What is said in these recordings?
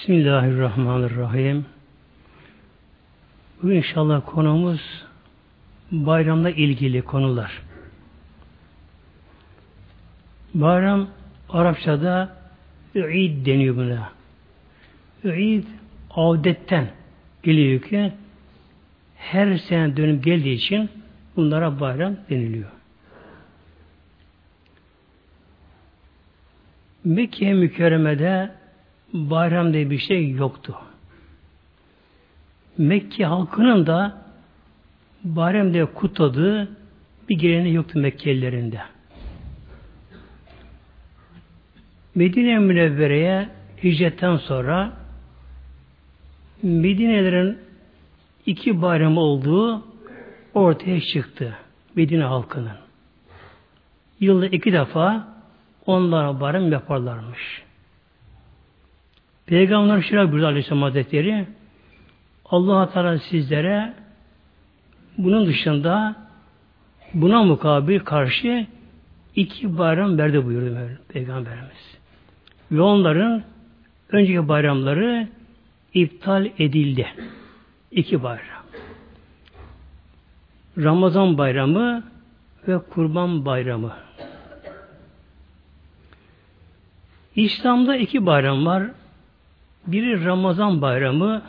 Bismillahirrahmanirrahim. Bugün inşallah konumuz bayramla ilgili konular. Bayram Arapçada Ü'id deniyor buna. Ü'id adetten geliyor ki her sene dönüp geldiği için bunlara bayram deniliyor. Mekke mükerremede bayram diye bir şey yoktu. Mekke halkının da bayram diye kutladığı bir geleneği yoktu Mekkelilerinde. Medine Münevvere'ye hicretten sonra Medinelerin iki bayram olduğu ortaya çıktı Medine halkının. Yılda iki defa onlar bayram yaparlarmış. Peygamber şöyle buyurdu Aleyhisselam Hazretleri allah Teala sizlere bunun dışında buna mukabil karşı iki bayram verdi buyurdu Peygamberimiz. Ve onların önceki bayramları iptal edildi. İki bayram. Ramazan bayramı ve Kurban bayramı. İslam'da iki bayram var. Biri Ramazan bayramı,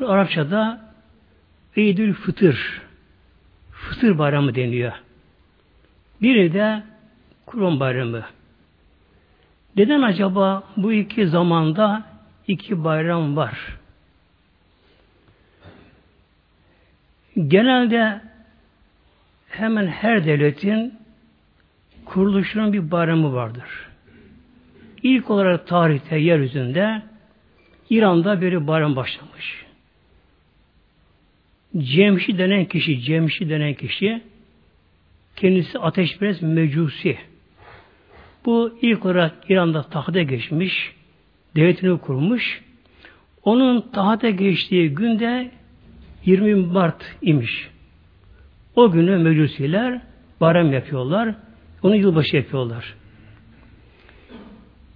bu Arapçada Eydül Fıtır, Fıtır bayramı deniyor. Biri de Kurban bayramı. Neden acaba bu iki zamanda iki bayram var? Genelde hemen her devletin kuruluşunun bir bayramı vardır. İlk olarak tarihte yeryüzünde İran'da bir bayram başlamış. Cemşi denen kişi, Cemşi denen kişi kendisi ateşperest mecusi. Bu ilk olarak İran'da tahta geçmiş, devletini kurmuş. Onun tahta geçtiği günde 20 Mart imiş. O günü mecusiler bayram yapıyorlar. Onu yılbaşı yapıyorlar.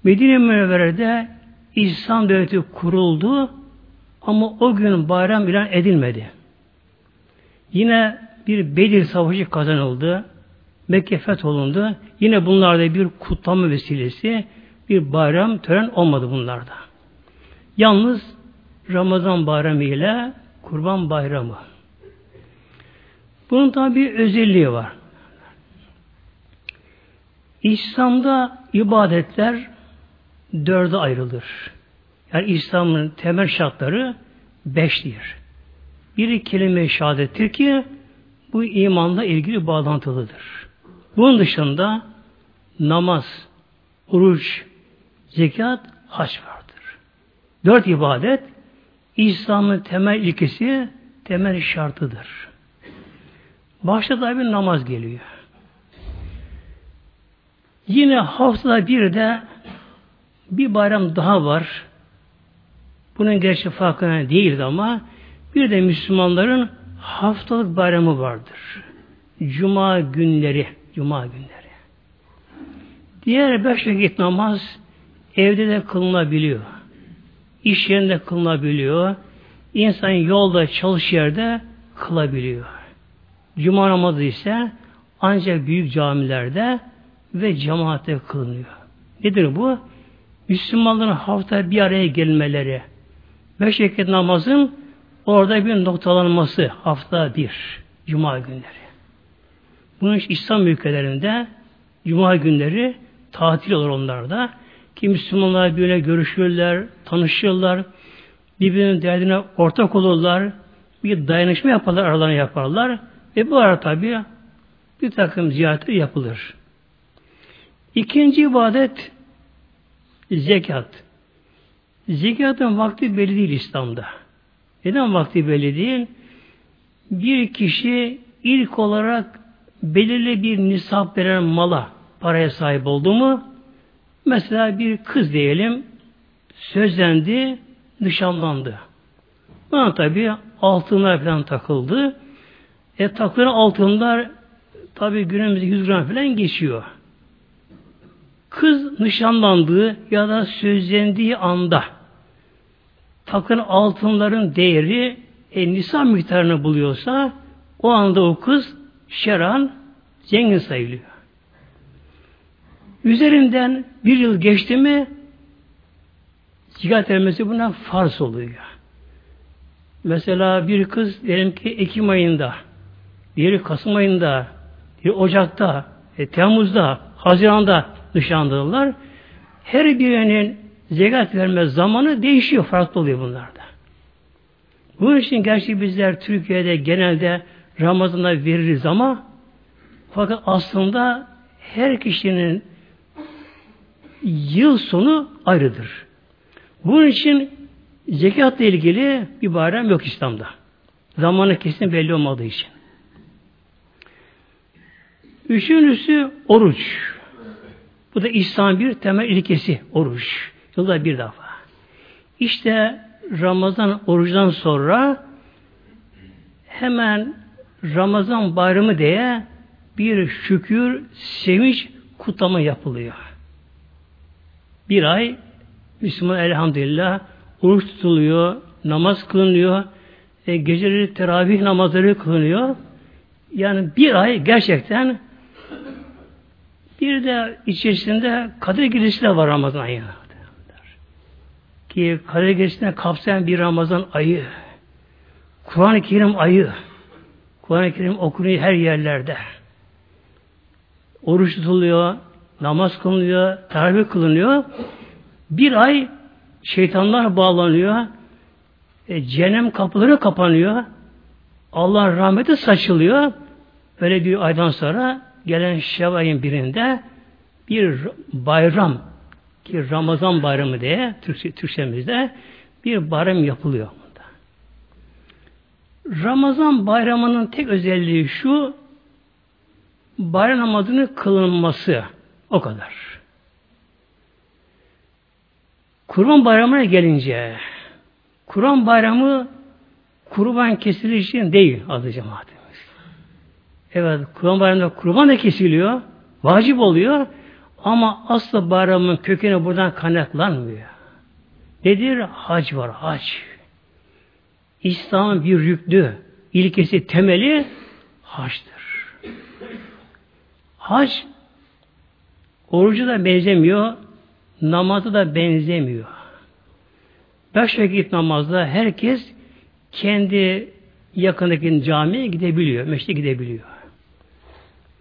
Medine Münevvere'de İslam devleti kuruldu ama o gün bayram ilan edilmedi. Yine bir Bedir Savaşı kazanıldı. Mekke fetholundu. Yine bunlarda bir kutlama vesilesi, bir bayram, tören olmadı bunlarda. Yalnız Ramazan bayramı ile Kurban bayramı. Bunun tabi bir özelliği var. İslam'da ibadetler dörde ayrılır. Yani İslam'ın temel şartları beştir. Biri kelime-i şehadettir ki bu imanla ilgili bağlantılıdır. Bunun dışında namaz, oruç, zekat, haç vardır. Dört ibadet İslam'ın temel ilkesi, temel şartıdır. Başta da bir namaz geliyor. Yine haftada bir de bir bayram daha var. Bunun gerçi farkına değildi ama bir de Müslümanların haftalık bayramı vardır. Cuma günleri. Cuma günleri. Diğer beş vakit namaz evde de kılınabiliyor. İş yerinde kılınabiliyor. İnsan yolda, çalış yerde kılabiliyor. Cuma namazı ise ancak büyük camilerde ve cemaatte kılınıyor. Nedir bu? Müslümanların hafta bir araya gelmeleri, beş vakit namazın orada bir noktalanması hafta bir, cuma günleri. Bunun için İslam ülkelerinde cuma günleri tatil olur onlarda. Ki Müslümanlar birbirine görüşürler, tanışırlar, birbirinin derdine ortak olurlar, bir dayanışma yaparlar, aralarına yaparlar. Ve bu arada tabi bir takım ziyaretler yapılır. İkinci ibadet zekat. Zekatın vakti belli değil İslam'da. Neden vakti belli değil? Bir kişi ilk olarak belirli bir nisap veren mala paraya sahip oldu mu mesela bir kız diyelim sözlendi, nişanlandı. Buna tabi altınlar falan takıldı. E takılan altınlar tabi günümüzde 100 gram falan geçiyor. Kız nişanlandığı ya da sözlendiği anda takın altınların değeri e, nisan miktarını buluyorsa o anda o kız şeran zengin sayılıyor. Üzerinden bir yıl geçti mi zikat vermesi buna farz oluyor. Mesela bir kız diyelim ki Ekim ayında, diğeri Kasım ayında, diğeri Ocak'ta, e, Temmuz'da, Haziran'da nişanlandılar. Her birinin zekat verme zamanı değişiyor, farklı oluyor bunlarda. Bunun için gerçi bizler Türkiye'de genelde Ramazan'a veririz ama fakat aslında her kişinin yıl sonu ayrıdır. Bunun için zekatla ilgili bir bayram yok İslam'da. Zamanı kesin belli olmadığı için. Üçüncüsü oruç. Bu da İslam bir temel ilkesi oruç. Yılda bir defa. İşte Ramazan oruçtan sonra hemen Ramazan bayramı diye bir şükür, sevinç kutlama yapılıyor. Bir ay Müslüman elhamdülillah oruç tutuluyor, namaz kılınıyor, e, geceleri teravih namazları kılınıyor. Yani bir ay gerçekten bir de içerisinde Kadir Gecesi de var Ramazan ayı. Ki Kadir Gecesi'ne kapsayan bir Ramazan ayı. Kur'an-ı Kerim ayı. Kur'an-ı Kerim okunuyor her yerlerde. Oruç tutuluyor, namaz kılınıyor, teravih kılınıyor. Bir ay şeytanlar bağlanıyor. E, cehennem kapıları kapanıyor. Allah rahmeti saçılıyor. Böyle bir aydan sonra gelen Şevay'ın birinde bir bayram ki Ramazan bayramı diye Türkçe, Türkçemizde bir bayram yapılıyor. Ramazan bayramının tek özelliği şu bayram namazının kılınması. O kadar. Kurban bayramına gelince Kurban bayramı kurban kesilir için değil adı cemaatimiz. Evet kurban bayramında kurban da kesiliyor. Vacip oluyor. Ama asla bayramın kökeni buradan kaynaklanmıyor. Nedir? Hac var, hac. İslam'ın bir yüklü, ilkesi, temeli haçtır. Hac orucu da benzemiyor, namazı da benzemiyor. Beş vakit namazda herkes kendi yakındaki camiye gidebiliyor, meşte gidebiliyor.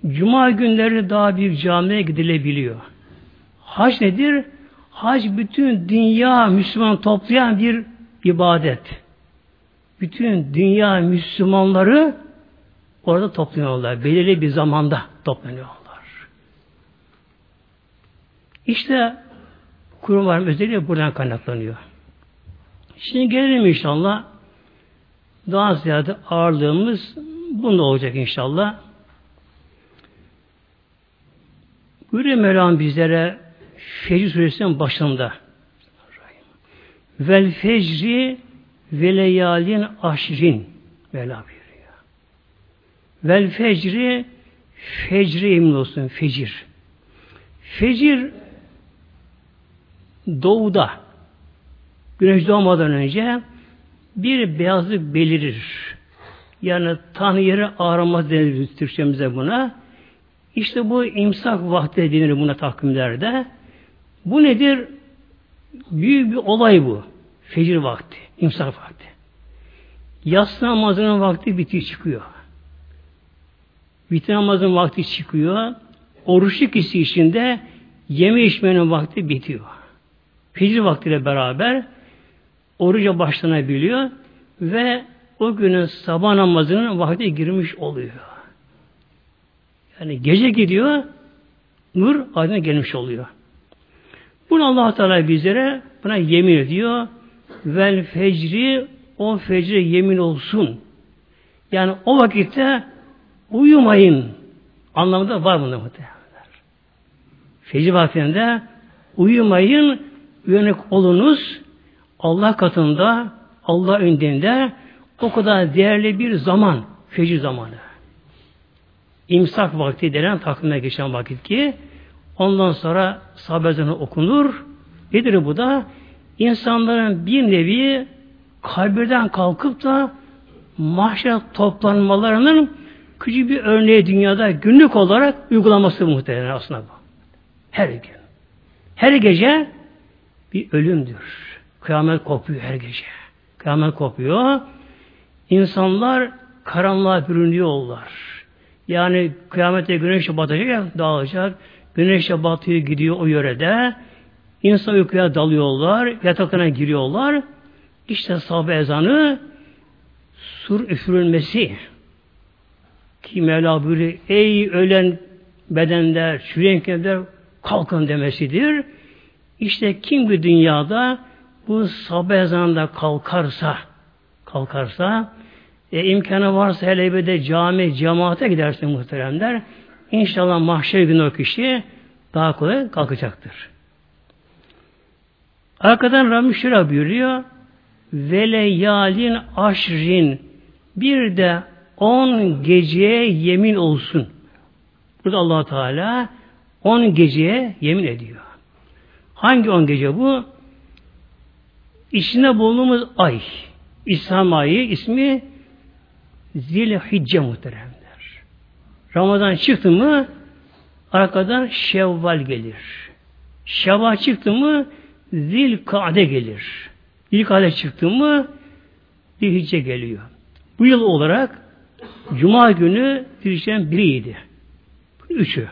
Cuma günleri daha bir camiye gidilebiliyor. Hac nedir? Hac bütün dünya Müslüman toplayan bir ibadet. Bütün dünya Müslümanları orada toplanıyorlar. Belirli bir zamanda toplanıyorlar. İşte kurumların özelliği buradan kaynaklanıyor. Şimdi gelelim inşallah. Daha ziyade ağırlığımız bunda olacak inşallah. Buyuruyor Mevlam bizlere Fecr suresinin başında. Vel fecri ve leyalin aşrin Mevla buyuruyor. Vel fecri fecri emin olsun fecir. Fecir doğuda güneş doğmadan önce bir beyazlık belirir. Yani tanrı yeri ağramaz denir Türkçemize buna. İşte bu imsak vakti denir buna takvimlerde. Bu nedir? Büyük bir olay bu. Fecir vakti, imsak vakti. Yatsı namazının vakti bitiyor çıkıyor. Bitir namazın vakti çıkıyor. Oruçlu kişi içinde yeme içmenin vakti bitiyor. Fecir vaktiyle beraber oruca başlanabiliyor ve o günün sabah namazının vakti girmiş oluyor. Yani gece gidiyor, nur aydına gelmiş oluyor. Bunu allah Teala bizlere buna yemin ediyor. Vel fecri o fecre yemin olsun. Yani o vakitte uyumayın anlamında var bunda muhtemelen. Fecr vaktinde uyumayın uyanık olunuz Allah katında Allah önünde o kadar değerli bir zaman fecir zamanı. İmsak vakti denen takvime geçen vakit ki ondan sonra sabah okunur. Nedir bu da? İnsanların bir nevi kabirden kalkıp da mahşer toplanmalarının küçük bir örneği dünyada günlük olarak uygulaması muhtemelen aslında bu. Her gün. Her gece bir ölümdür. Kıyamet kopuyor her gece. Kıyamet kopuyor. İnsanlar karanlığa bürünüyorlar. Yani kıyamette güneş batacak, dağılacak. Güneş batıyor gidiyor o yörede. İnsan uykuya dalıyorlar, yataklarına giriyorlar. İşte sabah ezanı sur üfürülmesi ki Mevla buyuruyor, ey ölen bedenler, çürüyen kemikler kalkın demesidir. İşte kim bir dünyada bu sabah ezanında kalkarsa kalkarsa e, imkanı varsa hele bir de cami, cemaate gidersin muhteremler. İnşallah mahşer günü o kişi daha kolay kalkacaktır. Arkadan Rabbim şöyle buyuruyor. Veleyalin aşrin bir de on geceye yemin olsun. Burada allah Teala on geceye yemin ediyor. Hangi on gece bu? İçinde bulunduğumuz ay. İslam ayı ismi Zilhicce muhteremler. Ramazan çıktı mı arkadan Şevval gelir. Şevval çıktı mı Zilkade gelir. Zilkade çıktı mı Zilhicce geliyor. Bu yıl olarak Cuma günü Zilhicce'nin biriydi. Üçü.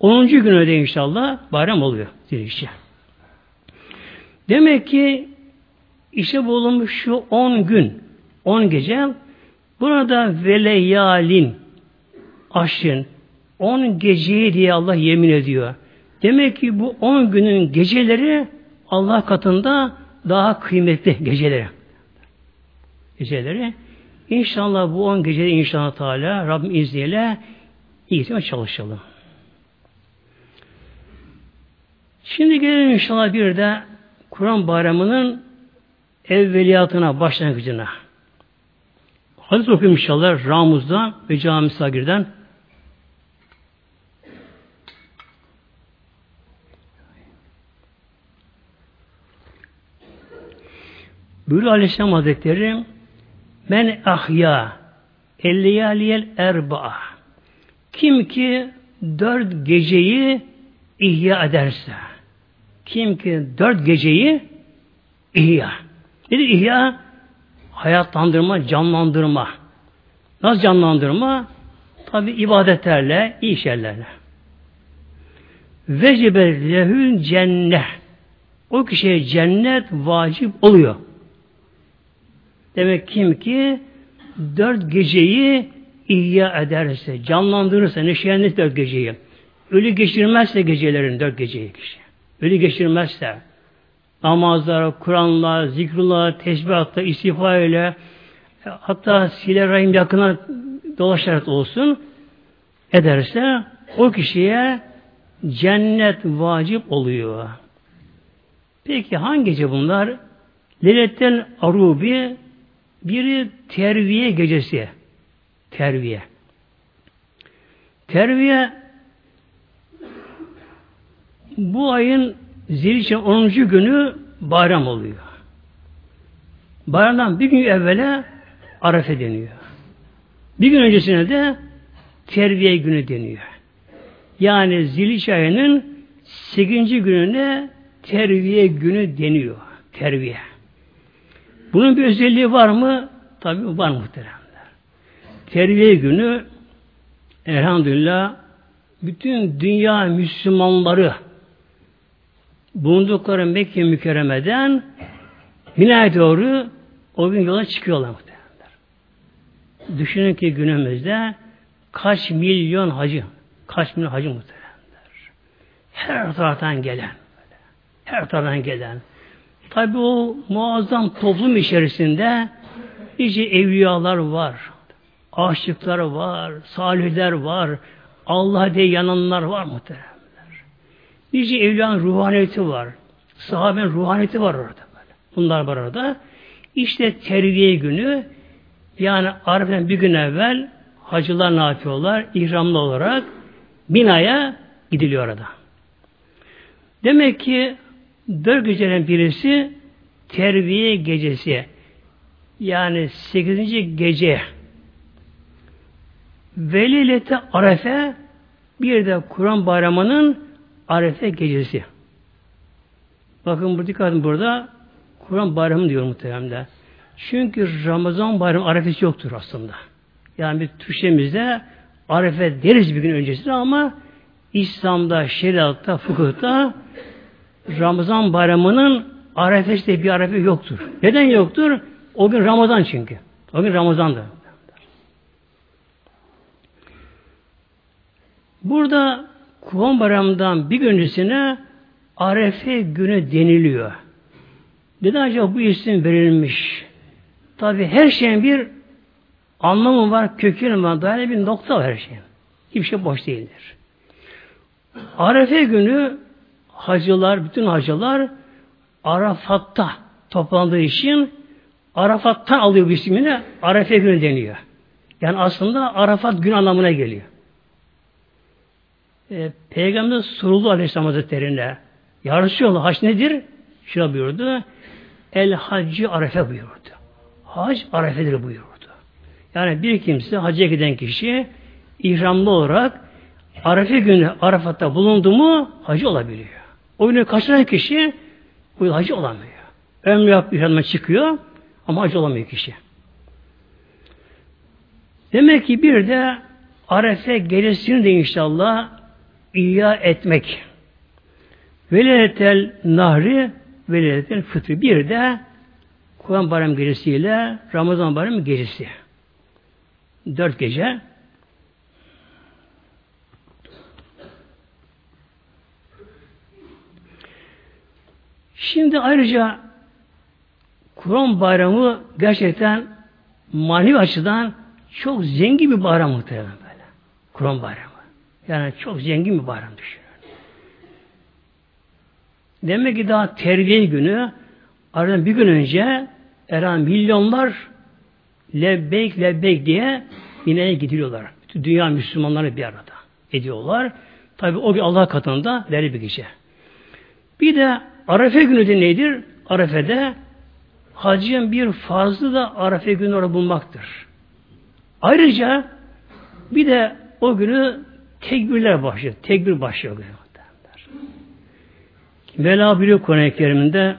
Onuncu günü de inşallah bayram oluyor Zilhicce. Demek ki işte bulunmuş şu on gün, on gece burada veleyalin aşın on geceyi diye Allah yemin ediyor. Demek ki bu on günün geceleri Allah katında daha kıymetli geceleri. Geceleri. İnşallah bu on gecede inşallah Teala Rabbim izniyle iyi çalışalım. Şimdi gelelim inşallah bir de Kur'an bayramının evveliyatına, başlangıcına. Hadis okuyayım inşallah Ramuz'da ve Cami Sagir'den. Buyuruyor Aleyhisselam Hazretleri Men ahya elliyaliyel erba Kim ki dört geceyi ihya ederse kim ki dört geceyi ihya Nedir ihya? Hayatlandırma, canlandırma. Nasıl canlandırma? Tabi ibadetlerle, iyi şeylerle. Vecebe lehül cennet. O kişiye cennet vacip oluyor. Demek kim ki dört geceyi ihya ederse, canlandırırsa, neşelenir dört geceyi. Ölü geçirmezse gecelerin dört geceyi kişi. Ölü geçirmezse, namazlar, Kur'anlar, zikrullah, tesbihatla, istifa ile hatta sile rahim yakına dolaşarak olsun ederse o kişiye cennet vacip oluyor. Peki hangi gece bunlar? Leyletten Arubi biri terviye gecesi. Terviye. Terviye bu ayın Zilhicce'nin 10. günü bayram oluyor. Bayramdan bir gün evvele Arefe deniyor. Bir gün öncesine de terbiye günü deniyor. Yani Zilhicce ayının 8. gününe terbiye günü deniyor. Terbiye. Bunun bir özelliği var mı? Tabi var muhteremler. Terbiye günü elhamdülillah bütün dünya Müslümanları bulundukları Mekke mükerremeden Mina'ya doğru o gün yola çıkıyorlar muhtemelenler. Düşünün ki günümüzde kaç milyon hacı, kaç milyon hacı muhtemelenler. Her taraftan gelen, her taraftan gelen. Tabi o muazzam toplum içerisinde nice evliyalar var, aşıklar var, salihler var, Allah diye yananlar var muhtemelen. Nice evliyanın ruhaniyeti var. Sahabenin ruhaniyeti var orada. Böyle. Bunlar var orada. İşte terbiye günü yani Arif'ten bir gün evvel hacılar ne yapıyorlar? İhramlı olarak binaya gidiliyor orada. Demek ki dört gecelerin birisi terbiye gecesi. yani 8. gece Velilete Arefe bir de Kur'an bayramının Arefe gecesi. Bakın bu dikkat burada Kur'an bayramı diyor muhteremde. Çünkü Ramazan bayramı arefesi yoktur aslında. Yani bir Türkçemizde arefe deriz bir gün öncesinde ama İslam'da, şeriatta, fıkıhta Ramazan bayramının arefesi de bir arefe yoktur. Neden yoktur? O gün Ramazan çünkü. O gün Ramazan'dı. Burada Kurban Bayramı'ndan bir gün öncesine Arefe günü deniliyor. Neden acaba bu isim verilmiş? Tabi her şeyin bir anlamı var, kökeni var, dair bir nokta var her şeyin. Hiçbir şey boş değildir. Arefe günü hacılar, bütün hacılar Arafat'ta toplandığı için Arafat'tan alıyor bu ismini Arefe günü deniyor. Yani aslında Arafat gün anlamına geliyor. E, Peygamber soruldu Aleyhisselam Hazretleri'ne. Yarışıyorlar. Haç nedir? Şuna buyurdu. El hacı arefe buyurdu. Hac arefedir buyurdu. Yani bir kimse hacca giden kişi ihramlı olarak arefe günü Arafat'ta bulundu mu hacı olabiliyor. O günü kaçıran kişi bu hacı olamıyor. Ömrü yap ihramına çıkıyor ama hacı olamıyor kişi. Demek ki bir de Arefe gecesini de inşallah iya etmek. Veliletel nahri veliletel fıtri. Bir de Kur'an bayram gecesiyle Ramazan bayram gecesi. Dört gece. Şimdi ayrıca Kur'an bayramı gerçekten manevi açıdan çok zengin bir bayram muhtemelen böyle. Kur'an bayramı. Yani çok zengin bir bayram düşünün. Demek ki daha terbiye günü aradan bir gün önce Eren milyonlar lebbeyk lebbeyk diye Mine'ye gidiyorlar. Bütün dünya Müslümanları bir arada ediyorlar. Tabi o gün Allah katında değerli bir gece. Bir de Arefe günü de nedir? Arefe'de hacın bir fazlı da Arefe günü orada bulmaktır. Ayrıca bir de o günü tekbirler başlıyor. Tekbir başlıyor. Mevla biliyor Kur'an-ı Kerim'inde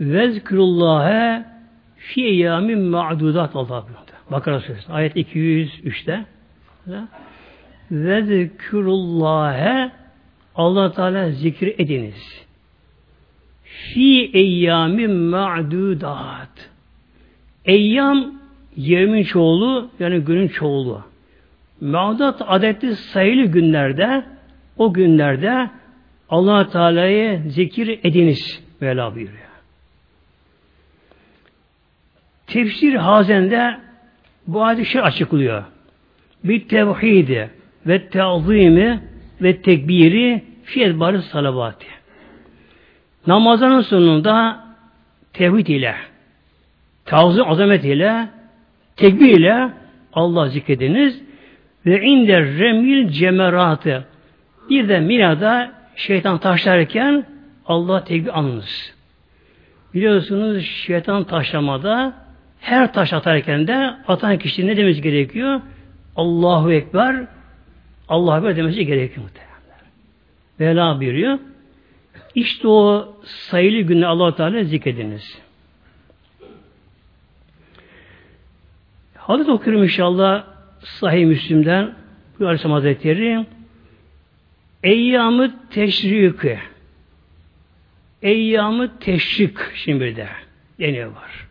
Vezkürullâhe fi eyyamin ma'dudat Allah. Bakara suresi. Ayet 203'te. Vezkürullâhe Allah Teala zikir ediniz. Fi eyyamin ma'dudat. Eyyam yevmin çoğulu yani günün çoğulu. Ma'dudat adetli sayılı günlerde o günlerde Allah Teala'yı zikir ediniz Mevla buyuruyor. Tefsir Hazen'de bu ayet açıklıyor. Bir tevhidi ve teazimi ve tekbiri fi ezbarı salavati. Namazının sonunda tevhid ile, tavzim azamet ile, tekbir ile Allah zikrediniz ve inde remil cemeratı. Bir de minada şeytan taşlarken Allah tekbir anınız. Biliyorsunuz şeytan taşlamada her taş atarken de atan kişi ne demesi gerekiyor? Allahu Ekber Allahu Ekber demesi gerekiyor muhtemelen. Vela buyuruyor. İşte o sayılı günü allah Teala zikrediniz. Hadis okuyorum inşallah Sahih Müslim'den bu Aleyhisselam Hazretleri Eyyamı teşriki Eyyamı teşrik şimdi bir de deniyor var.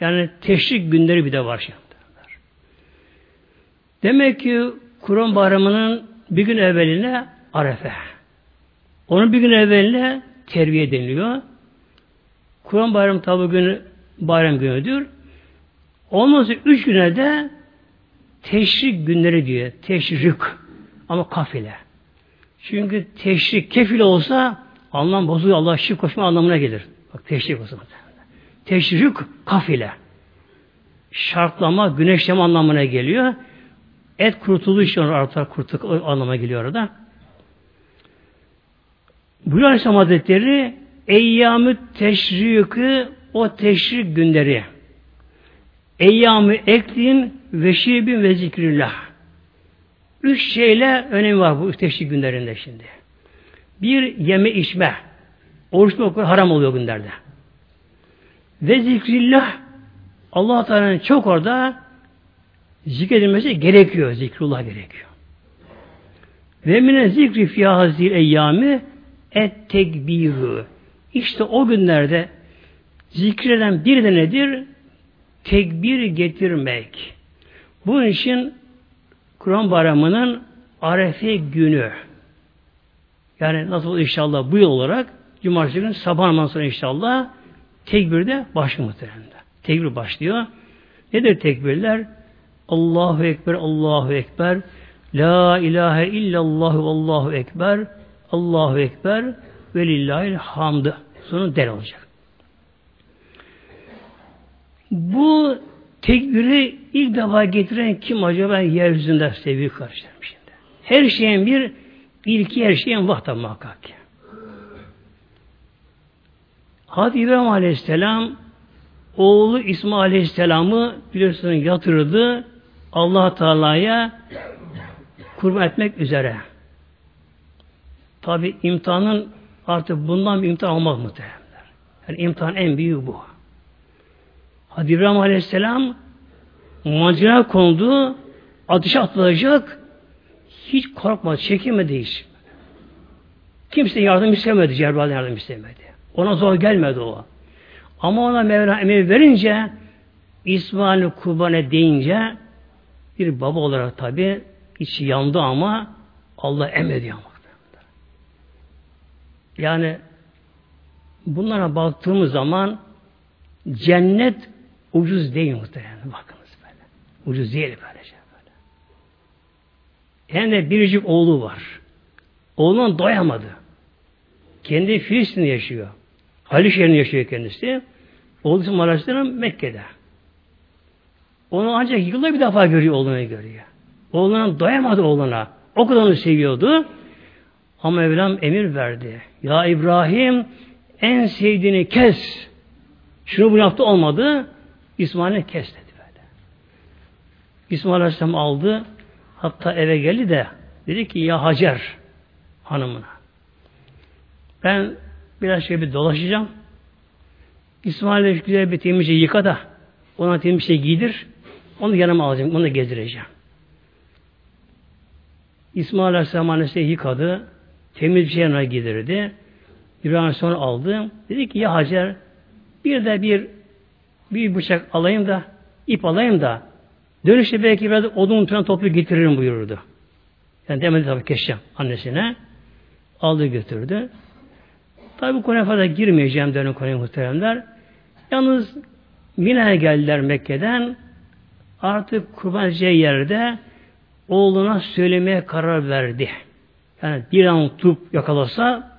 Yani teşrik günleri bir de var şimdi. Demek ki Kur'an bayramının bir gün evveline Arefe. Onun bir gün evveline terbiye deniliyor. Kur'an bayramı tabi günü bayram günüdür. Ondan sonra üç güne de teşrik günleri diyor. Teşrik. Ama kafile. Çünkü teşrik kefil olsa anlam bozuyor. Allah şirk koşma anlamına gelir. Bak teşrik olsa. Teşrik kafile. Şartlama, güneşleme anlamına geliyor. Et kurutulduğu için artar kurtuk anlamına geliyor orada. Bu Aleyhisselam Hazretleri Eyyamü teşriki o teşrik günleri Eyyamü eklin ve şibin ve zikrillah Üç şeyle önemi var bu teşrik günlerinde şimdi. Bir, yeme içme. Oruç tutmak haram oluyor günlerde. Ve zikrillah Allah Teala'nın çok orada zikredilmesi gerekiyor. Zikrullah gerekiyor. Ve mine zikri fiyazil eyyami et tekbiru. İşte o günlerde zikreden bir de nedir? Tekbir getirmek. Bunun için Kur'an bayramının Arefe günü yani nasıl inşallah bu yıl olarak Cumartesi günü sabah namazından inşallah tekbirde başlıyor muhtemelen. Tekbir başlıyor. Nedir tekbirler? Allahu Ekber, Allahu Ekber, La ilahe illallah ve Allahu Ekber, Allahu Ekber ve lillahil hamdı. Sonu der olacak. Bu tekbiri ilk defa getiren kim acaba yeryüzünde sevgili kardeşlerim şimdi. Her şeyin bir ilki her şeyin vakti muhakkak ki. Hazreti İbrahim Aleyhisselam oğlu İsmail Aleyhisselam'ı biliyorsunuz yatırdı allah Teala'ya kurban etmek üzere. Tabi imtihanın artık bundan bir imtihan olmaz muhtemelen. Yani imtihan en büyüğü bu. Hadi İbrahim Aleyhisselam macera kondu, ateşe atılacak, hiç korkmadı, çekemedi hiç. Kimse yardım istemedi, Cebrail yardım istemedi. Ona zor gelmedi o. Ama ona Mevla emir verince İsmail'i kurban deyince bir baba olarak tabi içi yandı ama Allah emrediyor. Yani bunlara baktığımız zaman cennet ucuz değil muhtemelen. Bakınız böyle. Ucuz değil böylece böyle. Hem de biricik oğlu var. Oğlundan doyamadı. Kendi Filistin'de yaşıyor. Haliç yerinde yaşıyor kendisi. Oğlu Maraş'tan Mekke'de. Onu ancak yılda bir defa görüyor, oğlunu görüyor. Oğluna doyamadı oğluna. O kadar onu seviyordu. Ama Mevlam emir verdi. Ya İbrahim en sevdiğini kes. Şunu bu yaptı olmadı. İsmail'e kes dedi böyle. İsmail Aleyhisselam aldı. Hatta eve geldi de dedi ki ya Hacer hanımına ben biraz şey bir dolaşacağım. İsmail'e güzel bir temizce yıka da ona temiz şey giydir. Onu yanıma alacağım. Onu da gezdireceğim. İsmail Aleyhisselam annesi yıkadı. Temiz bir şey yanına giydirdi. İbrahim sonra aldı. Dedi ki ya Hacer bir de bir bir bıçak alayım da ip alayım da dönüşte belki biraz odun tutan toplu getiririm buyurdu. Yani demedi tabi keşke annesine. Aldı götürdü. Tabi bu konuya fazla girmeyeceğim dönüm konuya muhteremler. Yalnız Mina'ya geldiler Mekke'den. Artık kurban edeceği yerde oğluna söylemeye karar verdi. Yani bir an tutup yakalasa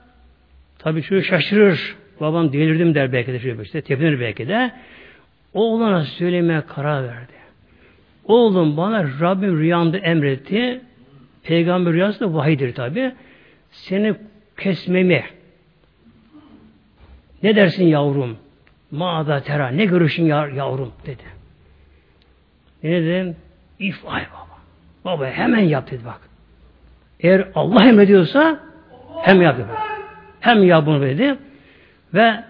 tabi şu şaşırır. Babam delirdim der belki de şöyle işte tepinir belki de. Oğluna söylemeye karar verdi. Oğlum bana Rabbim rüyanda emretti. Peygamber rüyası da vahidir tabi. Seni kesmemi. Ne dersin yavrum? Mağda tera. Ne görüşün yavrum dedi. Ne dedim? İf ay baba. Baba hemen yap dedi bak. Eğer Allah emrediyorsa hem yap dedi. Hem yap bunu dedi. Ve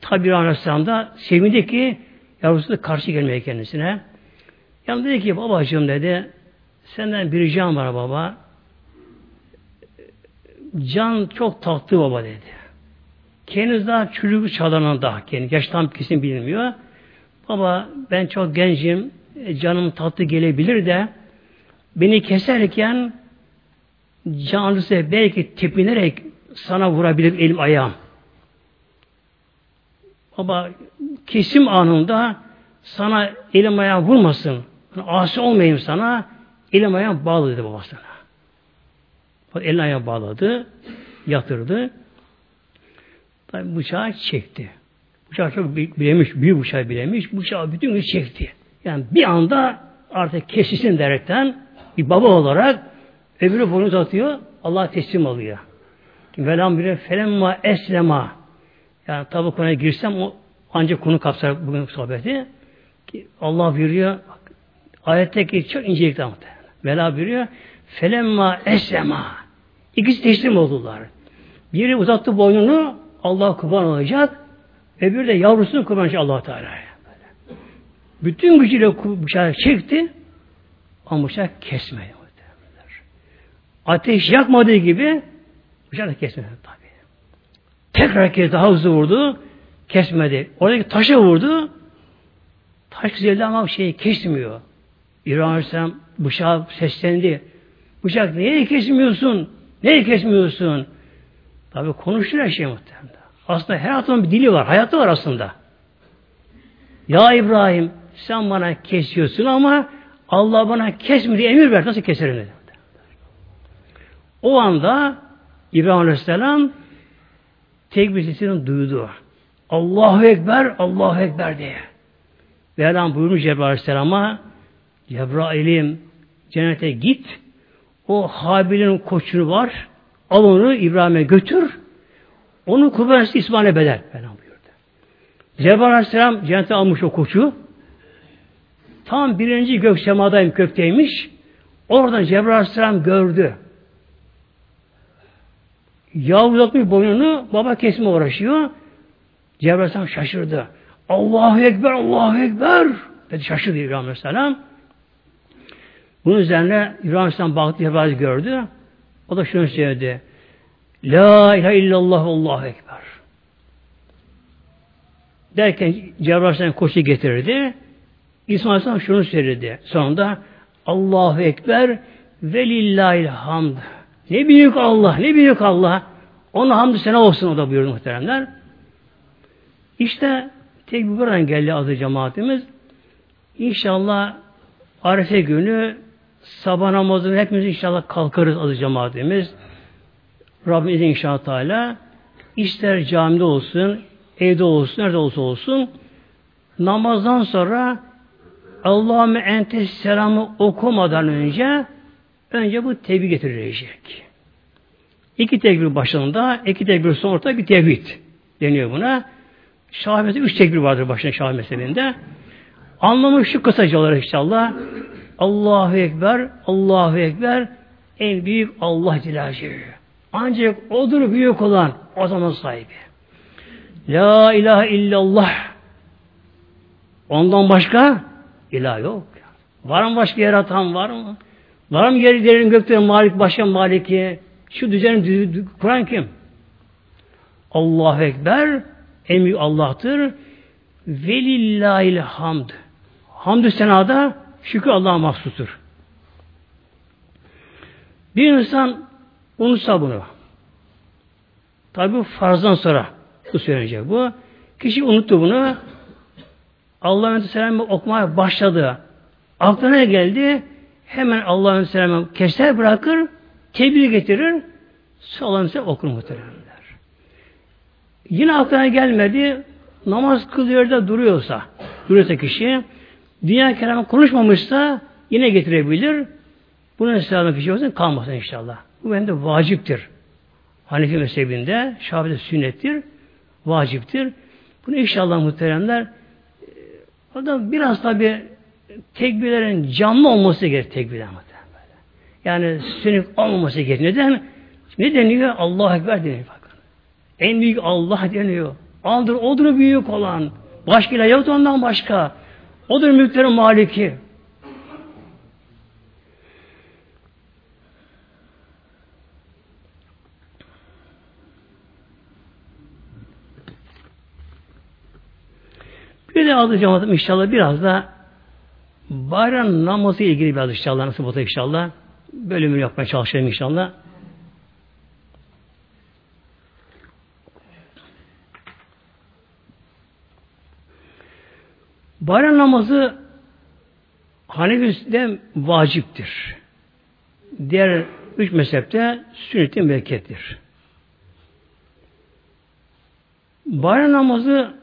tabi Aleyhisselam da sevindi ki yavrusu da karşı gelmeye kendisine. Yani dedi ki babacığım dedi senden bir ricam var baba. Can çok tatlı baba dedi. Kendiniz daha çocuk çağlarından daha kendi yaş tam kesin bilinmiyor. Baba ben çok gencim e, canım tatlı gelebilir de beni keserken canlısı belki tepinerek sana vurabilir elim ayağım. Baba kesim anında sana elim ayağım vurmasın. Asi olmayayım sana. Elim ayağım bağlı dedi babasına. Elini ayağı bağladı. Yatırdı. Tabi bıçağı çekti. Bıçağı çok bilemiş, büyük bıçağı bilemiş. Bıçağı bütün gün çekti. Yani bir anda artık kesilsin derekten bir baba olarak öbürü boynuz atıyor. Allah teslim alıyor. Velam bile felemma eslema. Yani tabi konuya girsem o ancak konu kapsar bugün sohbeti. Ki Allah buyuruyor ayetteki çok incelikte muhtemelen. Vela buyuruyor felemma eslema. İkisi teslim oldular. Biri uzattı boynunu Allah kurban olacak. Öbürü de yavrusunu kurban olacak allah Teala'ya. Bütün gücüyle bıçağı çekti ama bıçak kesmedi. Ateş yakmadığı gibi bıçak da kesmedi tabi. Tekrar kez daha hızlı vurdu. Kesmedi. Oradaki taşa vurdu. Taş güzeldi ama şeyi kesmiyor. İbrahim Aleyhisselam bıçağı seslendi. Bıçak niye kesmiyorsun? Niye kesmiyorsun? Tabi konuştuğu her şey muhtemelen. Aslında her adamın bir dili var, hayatı var aslında. Ya İbrahim sen bana kesiyorsun ama Allah bana kesme diye emir ver. Nasıl keserim dedi. O anda İbrahim Aleyhisselam tekbir sesini duydu. Allahu Ekber, Allahu Ekber diye. Mevlam buyurmuş Cebrail Aleyhisselam'a Cebrail'im cennete git o Habil'in koçunu var al onu İbrahim'e götür onu kurban İsmail'e bedel. Mevlam buyurdu. Cebrail Aleyhisselam cennete almış o koçu tam birinci gök semadayım kökteymiş oradan Cebrail Aleyhisselam gördü. Yağ uzatmış boynunu baba kesme uğraşıyor. Cebrail Aleyhisselam şaşırdı. Allahu Ekber, Allahu Ekber dedi şaşırdı İbrahim Aleyhisselam. Bunun üzerine İbrahim Aleyhisselam baktı Cebrail gördü. O da şunu söyledi. La ilahe illallah Allahu Ekber. Derken Cebrail Aleyhisselam koşu getirirdi. İsmail Aleyhisselam şunu söyledi. Sonunda Allahu Ekber ve lillahil hamd. Ne büyük Allah, ne büyük Allah. Ona hamdü sene olsun o da buyurdu muhteremler. İşte tek bir buradan geldi azı cemaatimiz. İnşallah Arife günü sabah namazını hepimiz inşallah kalkarız azı cemaatimiz. Rabbimiz inşallah Teala ister camide olsun, evde olsun, nerede olsa olsun namazdan sonra Allahümme entes selamı okumadan önce önce bu tevhid getirilecek. İki tekbir başında, iki tekbir sonunda bir tevhid deniyor buna. Şah mezhebi üç tekbir vardır başında Şah mezhebinde. Anlamı şu kısaca olarak inşallah. Allahu Ekber, Allahu Ekber en büyük Allah Celaluhu. Ancak odur büyük olan o zaman sahibi. La ilahe illallah. Ondan başka ilah yok. Var mı başka yaratan var mı? Var mı yeri göklerin malik başka maliki? Şu düzeni kuran kim? Allahu Ekber büyük Allah'tır. Velillahil hamd. Hamdü senada şükür Allah'a mahsustur. Bir insan unutsa bunu. Tabi farzdan sonra bu söylenecek bu. Kişi unuttu bunu. Allah'ın selamı okumaya başladı. Aklına geldi. Hemen Allah'ın selamı keser bırakır. Tebliğ getirir. Allah'ın selamı okur muhteremler. Yine aklına gelmedi. Namaz kılıyor da duruyorsa, duruyorsa kişi, dünya kelamı konuşmamışsa yine getirebilir. Bunun hesabına kişi olsun kalmasın inşallah. Bu benim de vaciptir. Hanefi mezhebinde, Şafii'de sünnettir, vaciptir. Bunu inşallah muhteremler e, o da biraz tabi tekbirlerin canlı olması gerek tekbirler muhterem Yani sünnik olmaması gerek. Neden? Ne deniyor? Allah Ekber deniyor. Bakın. En büyük Allah deniyor. Aldır, odur büyük olan. Başka ilah yok ondan başka. Odur mülklerin maliki. Bir de cemaatim inşallah biraz da bayram namazı ilgili biraz inşallah nasıl olsa inşallah bölümünü yapmaya çalışayım inşallah. Bayram namazı Hanefi'de vaciptir. Diğer üç mezhepte sünnet-i. Bayram namazı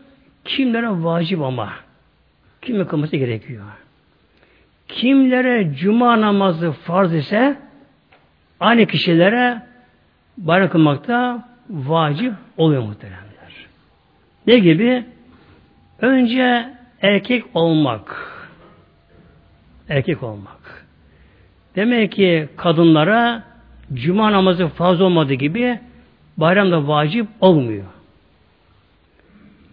kimlere vacip ama kim kılması gerekiyor. Kimlere cuma namazı farz ise aynı kişilere bayram kılmakta vacip oluyor muhteremler. Ne gibi? Önce erkek olmak. Erkek olmak. Demek ki kadınlara cuma namazı fazla olmadığı gibi bayramda vacip olmuyor.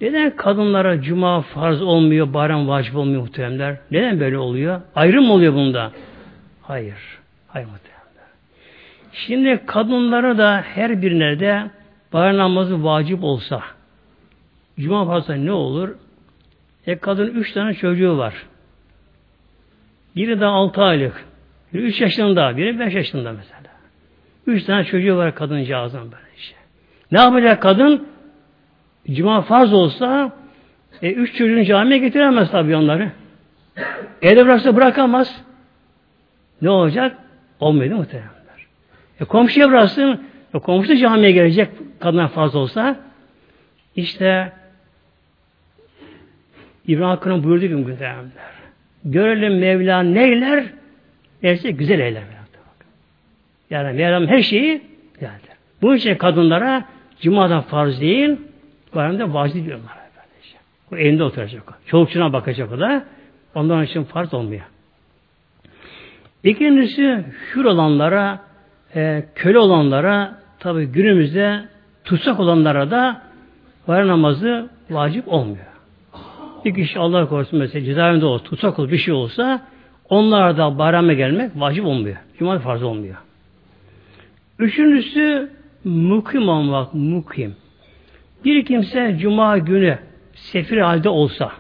Neden kadınlara cuma farz olmuyor, bayram vacip olmuyor muhteremler? Neden böyle oluyor? Ayrım oluyor bunda? Hayır. Hayır muhteremler. Şimdi kadınlara da her birine de bayram namazı vacip olsa, cuma farzı ne olur? E kadın üç tane çocuğu var. Biri de altı aylık. Biri üç yaşında, biri beş yaşında mesela. Üç tane çocuğu var kadıncağızın böyle işte. Ne yapacak kadın? Cuma farz olsa e, üç çocuğun camiye getiremez tabii onları. Evde bıraksa bırakamaz. Ne olacak? Olmuyor muhteremler. E, komşuya bıraksın, e, komşu camiye gelecek kadına fazla olsa. İşte İbrahim Hakkı'nın buyurduğu gibi muhteremler. Görelim Mevla neyler? Neyse güzel eyler. Yani Mevlam her şeyi güzeldir. Bu için kadınlara Cuma'dan farz değil, bayramda vacip diyorlar. Bu evinde oturacak o. Çolukçuna bakacak o da. Ondan için farz olmuyor. İkincisi hür olanlara, e, köle olanlara, tabi günümüzde tutsak olanlara da bayram namazı vacip olmuyor. Bir kişi Allah korusun mesela cezaevinde olsa, tutsak olup bir şey olsa onlara da bayrama gelmek vacip olmuyor. Cuma farz olmuyor. Üçüncüsü mukim olmak, mukim. Bir kimse cuma günü sefir halde olsa,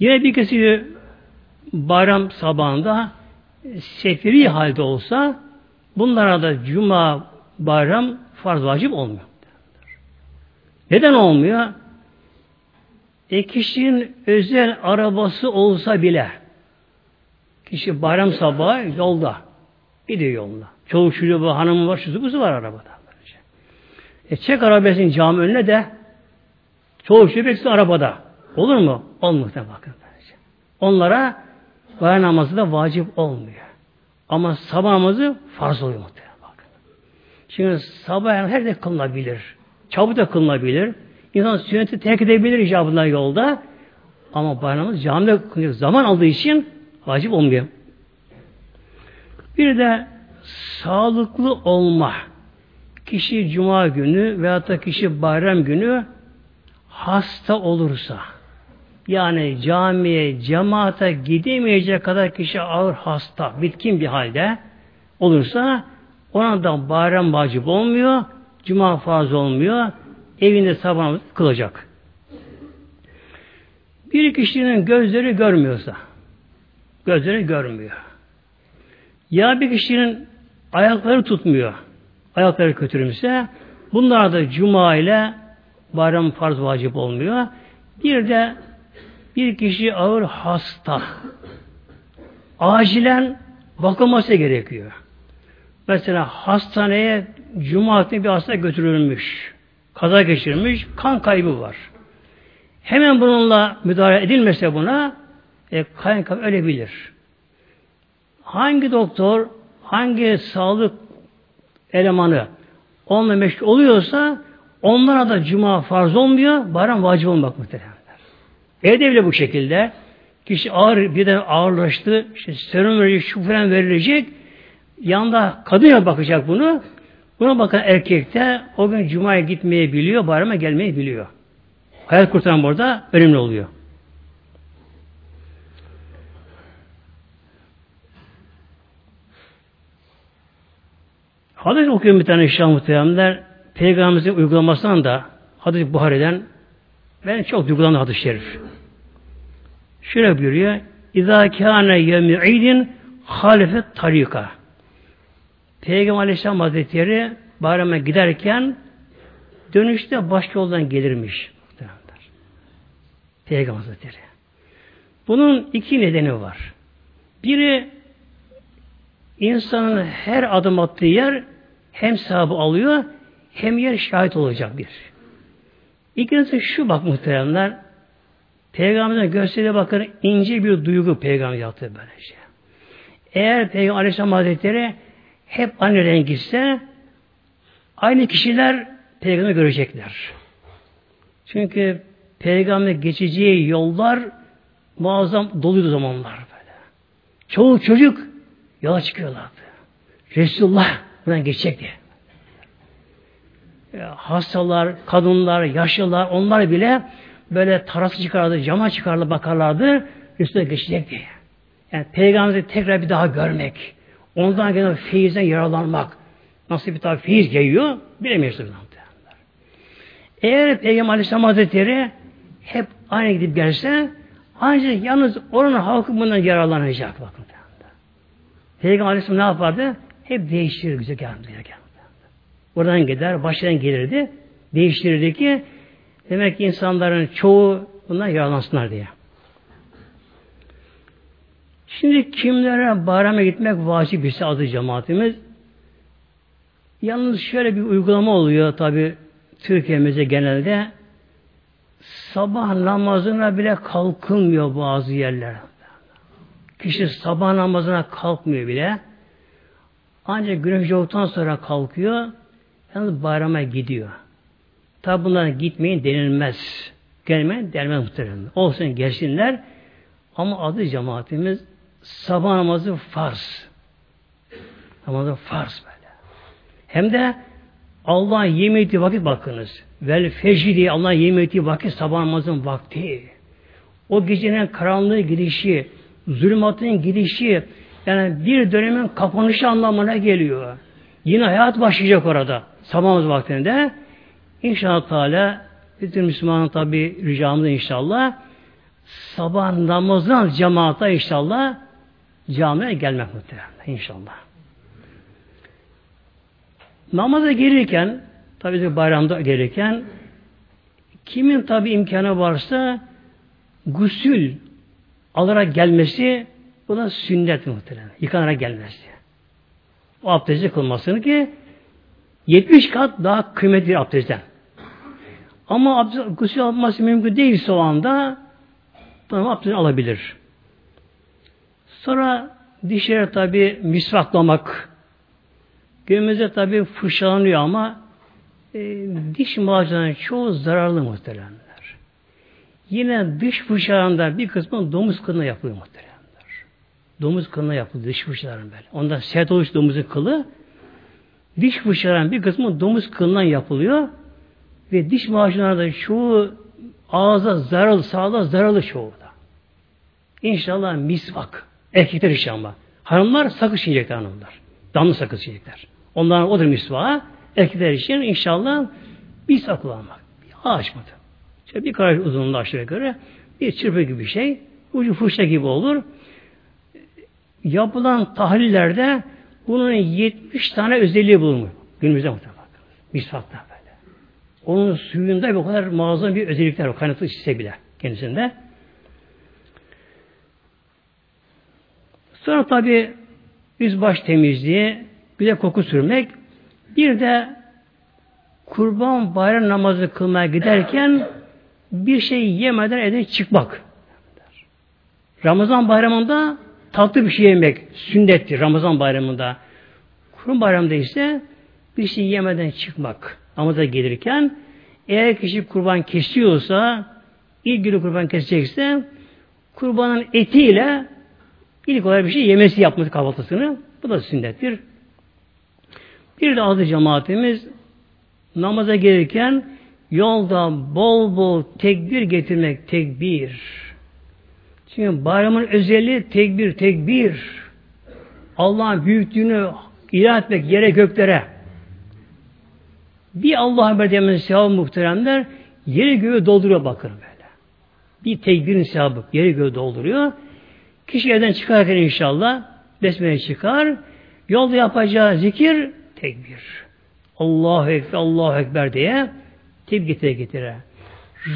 yine bir kişi bayram sabahında sefiri halde olsa, bunlara da cuma, bayram farz vacip olmuyor. Neden olmuyor? E kişinin özel arabası olsa bile, kişi bayram sabahı yolda, gidiyor yolda. Çoğu çocuğu hanımı var, şusu kuzu var arabada. E çek arabasını cami önüne de çoğu çocuğu beklesin arabada. Olur mu? Olmuyor da bakın. Onlara bayram namazı da vacip olmuyor. Ama sabah namazı farz oluyor muhtemelen bakın. Şimdi sabah her de kılınabilir. Çabuk da kılınabilir. İnsan sünneti terk edebilir icabında yolda. Ama bayram namazı camide kılınıyor. Zaman aldığı için vacip olmuyor. Bir de sağlıklı olma. Kişi cuma günü veyahut da kişi bayram günü hasta olursa yani camiye, cemaate gidemeyecek kadar kişi ağır hasta, bitkin bir halde olursa ona da bayram vacip olmuyor, cuma farz olmuyor, evinde sabah kılacak. Bir kişinin gözleri görmüyorsa, gözleri görmüyor. Ya bir kişinin ayakları tutmuyor. Ayakları kötürümse bunlar da cuma ile bayram farz vacip olmuyor. Bir de bir kişi ağır hasta. Acilen bakılması gerekiyor. Mesela hastaneye cuma bir hasta götürülmüş. Kaza geçirmiş, kan kaybı var. Hemen bununla müdahale edilmese buna e, kan kaybı ölebilir. Hangi doktor hangi sağlık elemanı onunla meşgul oluyorsa onlara da cuma farz olmuyor, bayram vacip olmak muhtemelen. Evde bile bu şekilde kişi ağır bir de ağırlaştı, işte serum verecek, şu falan verilecek. Yanında kadın bakacak bunu. Buna bakan erkek de o gün cumaya gitmeyi biliyor, bayrama gelmeyi biliyor. Hayat kurtaran burada önemli oluyor. Hadis okuyorum bir tane inşallah muhteremler. Peygamberimizin uygulamasından da hadis Buhari'den ben çok duygulandım hadis-i şerif. Şöyle buyuruyor. İzâ kâne yem'idin halifet tarika. Peygamber Aleyhisselam Hazretleri bayrama giderken dönüşte başka yoldan gelirmiş. Peygamber Hazretleri. Bunun iki nedeni var. Biri insanın her adım attığı yer hem sahabı alıyor hem yer şahit olacak bir. İkincisi şu bak muhteremler Peygamber'in gösterdiği bakın ince bir duygu peygamber yaptı böyle şey. Eğer Peygamber Aleyhisselam Hazretleri hep anneden gitse Aynı kişiler peygamberi görecekler. Çünkü peygamber geçeceği yollar muazzam doluydu zamanlar böyle. Çoğu çocuk yola çıkıyorlardı. Resulullah buradan geçecek diye. Hastalar, kadınlar, yaşlılar onlar bile böyle tarası çıkardı, cama çıkardı bakarlardı. Resulullah geçecek diye. Yani peygamberi tekrar bir daha görmek. Ondan gelen feyizden yararlanmak. Nasıl bir tabi feyiz geliyor bilemiyorsunuz. Eğer Peygamber Aleyhisselam Hazretleri hep aynı gidip gelse ancak yalnız oranın halkı bundan yararlanacak bakın. Peygamber Aleyhisselam ne yapardı? Hep değiştirir güzel geldi. Oradan gider, baştan gelirdi. Değiştirirdi ki demek ki insanların çoğu bundan yararlansınlar diye. Şimdi kimlere bayrama gitmek vacip ise adı cemaatimiz. Yalnız şöyle bir uygulama oluyor tabi Türkiye'mizde genelde. Sabah namazına bile kalkılmıyor bazı yerlerde. Kişi sabah namazına kalkmıyor bile. Ancak güneş doğduktan sonra kalkıyor. Yalnız bayrama gidiyor. Tabi bunlara gitmeyin denilmez. Gelmeyin denilmez muhtemelen. Olsun gelsinler. Ama adı cemaatimiz sabah namazı farz. Namazı farz böyle. Hem de Allah'ın yemin ettiği vakit bakınız. Vel fecri diye Allah'ın yemin ettiği vakit sabah namazın vakti. O gecenin karanlığı gidişi, zulümatın gidişi, yani bir dönemin kapanışı anlamına geliyor. Yine hayat başlayacak orada. Sabah namazı vaktinde. İnşallah Teala bütün Müslümanın tabi ricamız inşallah sabah namazından cemaate inşallah camiye gelmek muhtemelen inşallah. Namaza gelirken tabi bayramda gelirken kimin tabi imkanı varsa gusül alarak gelmesi bu da sünnet muhtemelen. Yıkanarak gelmesi. O abdesti kılmasını ki 70 kat daha kıymetli abdestten. Ama abdest, gusül alması mümkün değilse o anda tamam abdest alabilir. Sonra dişlere tabi misvaklamak. Günümüzde tabi fırçalanıyor ama e, diş macunlarının çoğu zararlı muhteremler. Yine dış fırçalarında bir kısmı domuz kılına yapılıyor muhteremler. Domuz kılına yapılıyor dış fırçaların böyle. Ondan sert oluş domuzun kılı. Diş fırçaların bir kısmı domuz kılından yapılıyor. Ve diş macunlarda çoğu ağza zararlı, sağlığa zararlı çoğu da. İnşallah misvak. Erkekler inşallah. Hanımlar sakız çiğneyecekler hanımlar. Damlı sakız çiğneyecekler. Onların odur misvağı. Erkekler için inşallah bir kullanmak. Ağaç mıdır? İşte bir kadar uzunluğunda aşağı yukarı bir çırpı gibi bir şey. Ucu fırça gibi olur. Yapılan tahlillerde bunun 70 tane özelliği bulunmuş. Günümüzde muhtemelen. Misvakta böyle. Onun suyunda bu kadar muazzam bir özellikler var. Kaynaklı içse bile kendisinde. Sonra tabi yüz baş temizliği, de koku sürmek, bir de kurban bayram namazı kılmaya giderken bir şey yemeden evden çıkmak. Ramazan bayramında tatlı bir şey yemek sünnettir Ramazan bayramında. Kurban bayramında ise bir şey yemeden çıkmak. Namaza gelirken eğer kişi kurban kesiyorsa ilk günü kurban kesecekse kurbanın etiyle ilk olarak bir şey yemesi yapması kahvaltısını. Bu da sünnettir. Bir de adı cemaatimiz namaza gelirken yolda bol bol tekbir getirmek tekbir. Çünkü bayramın özelliği tekbir, tekbir. Allah'ın büyüklüğünü ilan etmek yere göklere. Bir Allah'a haber demenin sevabı muhteremler yeri göğü dolduruyor bakın böyle. Bir tekbirin sevabı yeri göğü dolduruyor. Kişi evden çıkarken inşallah besmele çıkar. Yolda yapacağı zikir tekbir. Allahu Ekber, Allahu Ekber diye tekbir getire getire.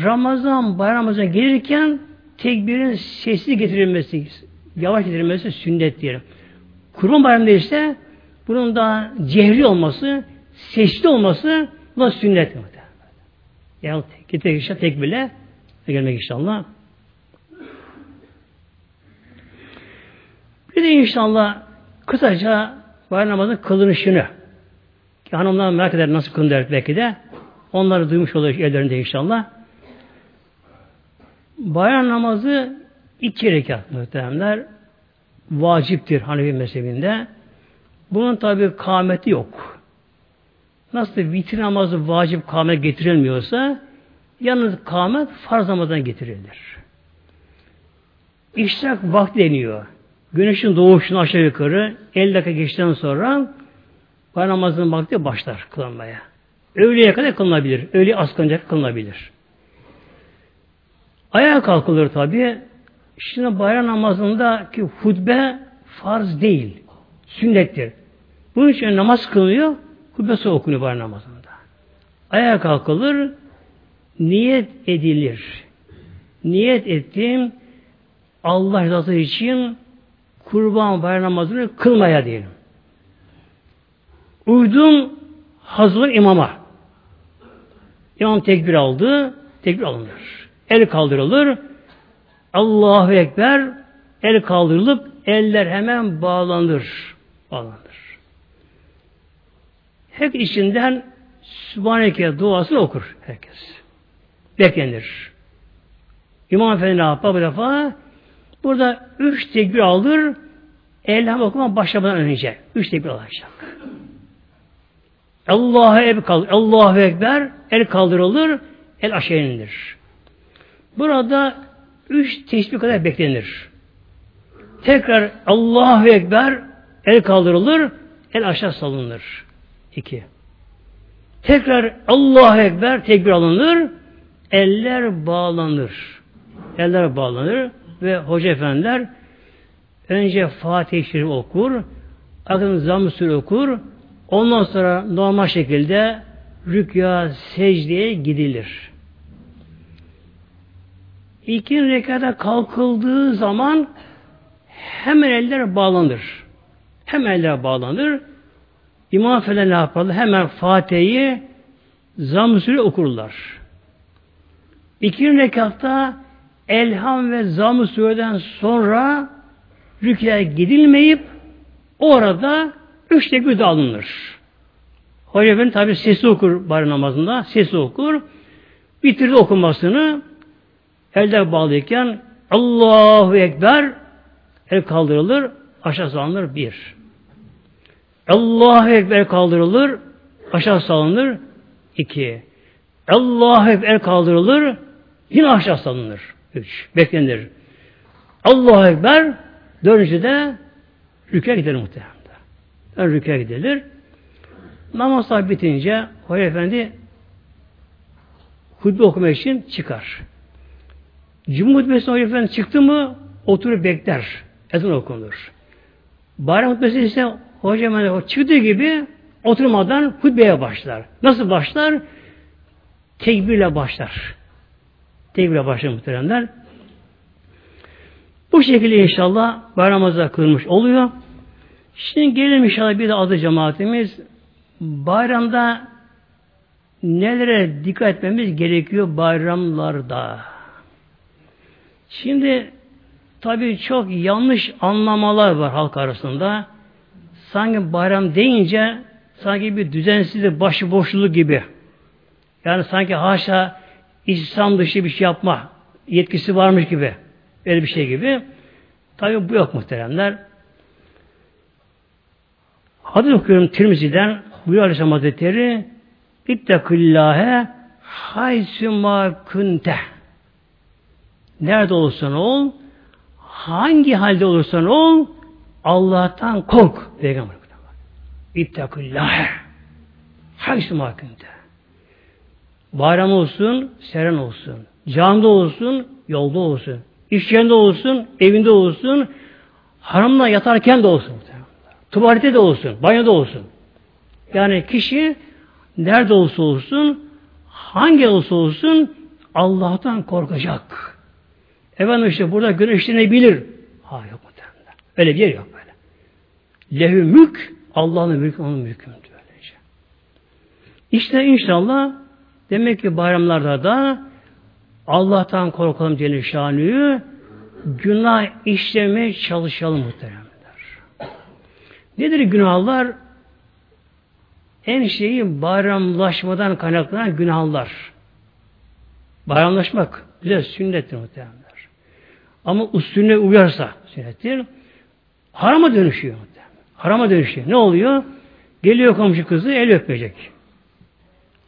Ramazan bayramımıza gelirken tekbirin sesli getirilmesi, yavaş getirilmesi sünnet diyelim. Kurban bayramında ise bunun da cehri olması, sesli olması bu da sünnet. Yani getirmek inşallah tekbirle gelmek inşallah. Bir de inşallah kısaca bayram namazının kılınışını Hanımlar merak eder nasıl kılınır belki de. Onları duymuş olur evlerinde inşallah. Bayram namazı iki rekat muhteremler vaciptir Hanefi mezhebinde. Bunun tabi kâmeti yok. Nasıl vitir namazı vacip kâmet getirilmiyorsa yalnız kâmet farz namazdan getirilir. İşrak vakti deniyor. Güneşin doğuşunu aşağı yukarı 50 dakika geçtikten sonra bayram namazının vakti başlar kılınmaya. Öğleye kadar kılınabilir. Öğle aslanacak kılınabilir. Ayağa kalkılır tabi. Şimdi bayram namazındaki hutbe farz değil. Sünnettir. Bunun için namaz kılınıyor. Hutbesi okunuyor bayram namazında. Ayağa kalkılır. Niyet edilir. Niyet ettim Allah rızası için kurban bayram namazını kılmaya diyelim. Uydum hazırlık imama. İmam tekbir aldı, tekbir alınır. El kaldırılır. Allahu Ekber el kaldırılıp eller hemen bağlanır. Bağlanır. Hep içinden Sübhaneke duasını okur herkes. Beklenir. İmam Efendi ne yapar bu defa? Burada üç tekbir alır, elham okuma başlamadan önce. Üç tekbir alacak. Allah'a el kaldır. Allahu Ekber el kaldırılır, el aşağı inilir. Burada üç tesbih kadar beklenir. Tekrar Allahu Ekber el kaldırılır, el aşağı salınır. İki. Tekrar Allahu Ekber tekbir alınır, eller bağlanır. Eller bağlanır ve hoca efendiler önce Fatih-i Şerif okur, ardından Zamm-ı okur, ondan sonra normal şekilde rükya, secdeye gidilir. İkinci rekata kalkıldığı zaman hemen eller bağlanır. Hemen eller bağlanır. İmam falan ne yaparlar? Hemen Fatih'i zam okurlar. İkinci rekatta Elham ve Zam-ı Sure'den sonra rüküye gidilmeyip orada üç tekbir de alınır. Hoca Efendi tabi sesi okur bari namazında. Sesi okur. Bitirdi okumasını. Elde bağlıyken Allahu Ekber el kaldırılır. Aşağı salınır. Bir. Allahu Ekber kaldırılır. Aşağı salınır. iki. Allahu Ekber kaldırılır. Yine aşağı salınır. Üç. Beklenir. Allahu Ekber dördüncü de rüküye gidilir muhtemelen. Yani rüküye gidilir. Namaz bitince Hoca Efendi hutbe okumak için çıkar. Cumhur hutbesine Hoca Efendi çıktı mı oturup bekler. Ezan okunur. Bayram hutbesi ise Hoca Efendi çıktığı gibi oturmadan hutbeye başlar. Nasıl başlar? Tekbirle başlar. Tekbirle başlar muhteremler. Bu şekilde inşallah bayramımıza kılmış oluyor. Şimdi gelelim inşallah bir de adı cemaatimiz bayramda nelere dikkat etmemiz gerekiyor bayramlarda. Şimdi tabii çok yanlış anlamalar var halk arasında. Sanki bayram deyince sanki bir düzensizlik, başıboşluluk gibi. Yani sanki haşa İslam dışı bir şey yapma yetkisi varmış gibi. Öyle bir şey gibi. Tabi bu yok muhteremler. Hadis okuyorum Tirmizi'den buyuruyor Aleyhisselam Hazretleri İttekillâhe haysumâ kunte Nerede olursan ol hangi halde olursan ol Allah'tan kork. Peygamber İttekillâhe haysumâ kunte Bayram olsun, seren olsun. Camda olsun, yolda olsun. İş yerinde olsun, evinde olsun. Haramla yatarken de olsun. Tuvalette de olsun, banyoda olsun. Yani kişi nerede olsa olsun, hangi olsa olsun Allah'tan korkacak. Efendim işte burada güneşlenebilir. Ha yok muhtemelen. Öyle bir yer yok böyle. Lehü mülk, Allah'ın mülkü onun mülkündür. Böylece. İşte inşallah Demek ki bayramlarda da Allah'tan korkalım Celle Şanı'yı günah işlemeye çalışalım muhteremler. Nedir günahlar? en şeyi bayramlaşmadan kaynaklanan günahlar. Bayramlaşmak güzel sünnettir muhtemelenler. Ama usulüne uyarsa sünnettir. Harama dönüşüyor. Harama dönüşüyor. Ne oluyor? Geliyor komşu kızı el öpecek.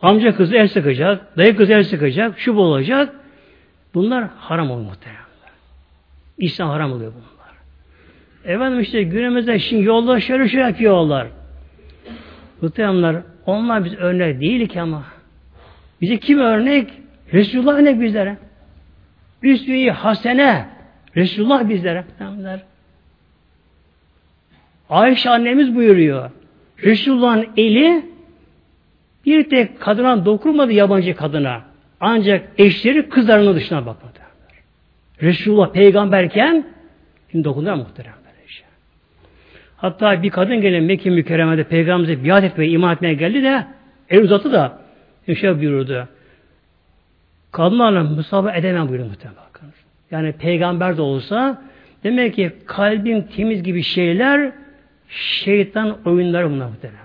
Amca kızı el sıkacak, dayı kızı el sıkacak, şu olacak. Bunlar haram oluyor muhtemelen. İslam haram oluyor bunlar. Efendim işte günümüzde şimdi yolda şöyle şöyle yapıyorlar. Muhtemelenler onlar biz örnek değil ki ama. Bize kim örnek? Resulullah örnek bizlere. Üstü hasene. Resulullah bizlere. Muhtemelenler. Ayşe annemiz buyuruyor. Resulullah'ın eli bir tek kadına dokunmadı yabancı kadına. Ancak eşleri kızlarının dışına bakmadı. Resulullah peygamberken şimdi dokundular muhterem. Hatta bir kadın gelin Mekke mükerremede peygamberimize biat etmeye, iman etmeye geldi de el uzattı da şey buyurdu. Kadınlarla musabı edemem buyurdu muhtemelen. Yani peygamber de olsa demek ki kalbin temiz gibi şeyler şeytan oyunları bunlar muhteremler.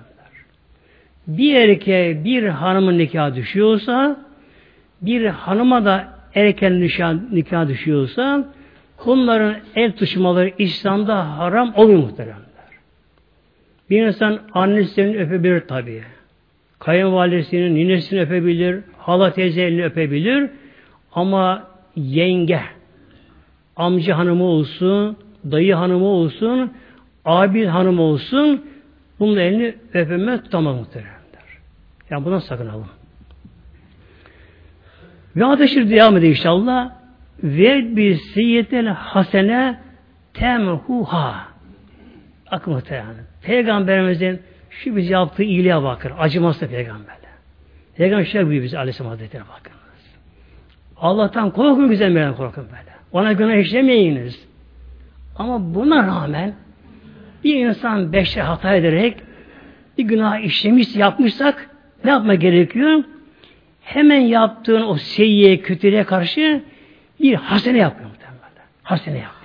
Bir erkeğe bir hanımın nikah düşüyorsa bir hanıma da erken nikah, nikah düşüyorsa bunların el tutuşmaları İslam'da haram oluyor muhteremler. Bir insan annesini öpebilir tabi. Kayınvalidesinin ninesini öpebilir, hala teyzelerini öpebilir ama yenge, amca hanımı olsun, dayı hanımı olsun, abi hanım olsun bunun elini öpeme tutamaz muhteremler. Yani buna sakınalım. Ve ateşir devam ediyor inşallah. Ve bir siyyetel hasene temhuha. Akıl muhterem. Peygamberimizin şu biz yaptığı iyiliğe bakın. Acıması peygamberle. Peygamber şey buyuruyor bize Aleyhisselam Hazretleri bakınız. Allah'tan korkun güzel korkun böyle. Ona günah işlemeyiniz. Ama buna rağmen bir insan beşte hata ederek bir günah işlemiş, yapmışsak ne yapma gerekiyor? Hemen yaptığın o seyyiye, kötülüğe karşı bir hasene yapıyor muhtemelen. Hasene yapıyor.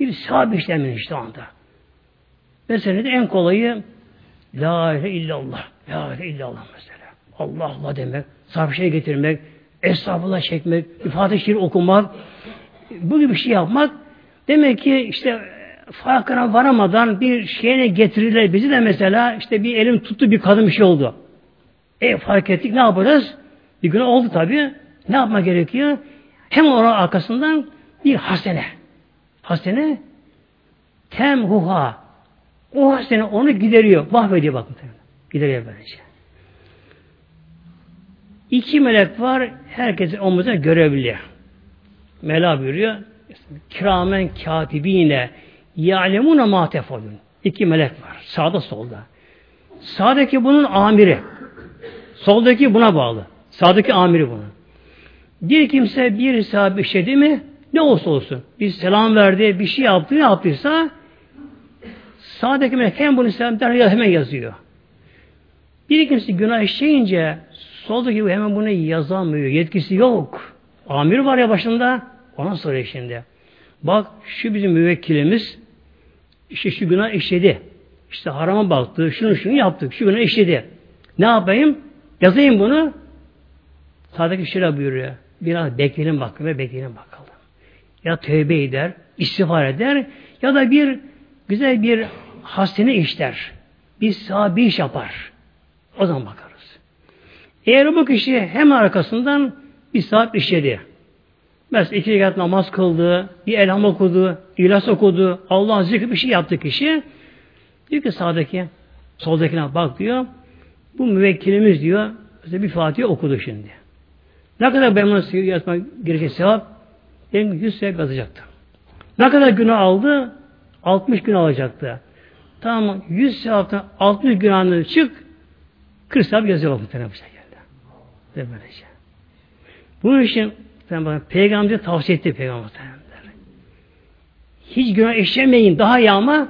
Bir sahabe işlemin işte anda. Mesela de en kolayı La ilahe illallah. La ilahe illallah mesela. Allah Allah demek, sahip şey getirmek, estağfurullah çekmek, ifade şiir okumak, bu gibi şey yapmak demek ki işte farkına varamadan bir şeyine getirirler bizi de mesela işte bir elim tuttu bir kadın bir şey oldu. E fark ettik ne yapacağız? Bir gün oldu tabi. Ne yapma gerekiyor? Hem onun arkasından bir hasene. Hasene temhuha. O hasene onu gideriyor. Mahvediyor bakın. Gideriyor böylece. İki melek var. Herkesin omuzuna görevli. Mela buyuruyor. Kiramen katibine Ya'lemuna ma tefalun. İki melek var. Sağda solda. Sağdaki bunun amiri. Soldaki buna bağlı. Sağdaki amiri bunun. Bir kimse bir sahibi işledi mi ne olsa olsun. Bir selam verdi, bir şey yaptı, ne yaptıysa sağdaki melek hem bunu selam der hemen yazıyor. Bir kimse günah işleyince soldaki hemen bunu yazamıyor. Yetkisi yok. Amir var ya başında. Ona soruyor şimdi. Bak şu bizim müvekkilimiz işte şu günah işledi. İşte harama baktı, şunu şunu yaptık, şu günah işledi. Ne yapayım? Yazayım bunu. Sağdaki şöyle buyuruyor. Biraz bekleyelim bakalım ve bekleyelim bakalım. Ya tövbe eder, istiğfar eder ya da bir güzel bir hastane işler. Bir sahibi iş yapar. O zaman bakarız. Eğer bu kişi hem arkasından bir saat işledi. Mesela iki rekat namaz kıldı, bir elham okudu, ilas okudu, Allah'ın zikri bir şey yaptı kişi. Diyor ki sağdaki, soldakine bak diyor. Bu müvekkilimiz diyor. Mesela bir Fatiha okudu şimdi. Ne kadar ben bunu yazmak gerekecek sevap? Benim 100 sevap yazacaktı. Ne kadar günah aldı? 60 gün alacaktı. Tamam 100 sevaptan 60 günahını çık 40 sevap yazıyor muhtemelen bu şekilde. Böylece. Bunun için Peygamber tavsiye etti Peygamber Hiç günah işlemeyin daha iyi ama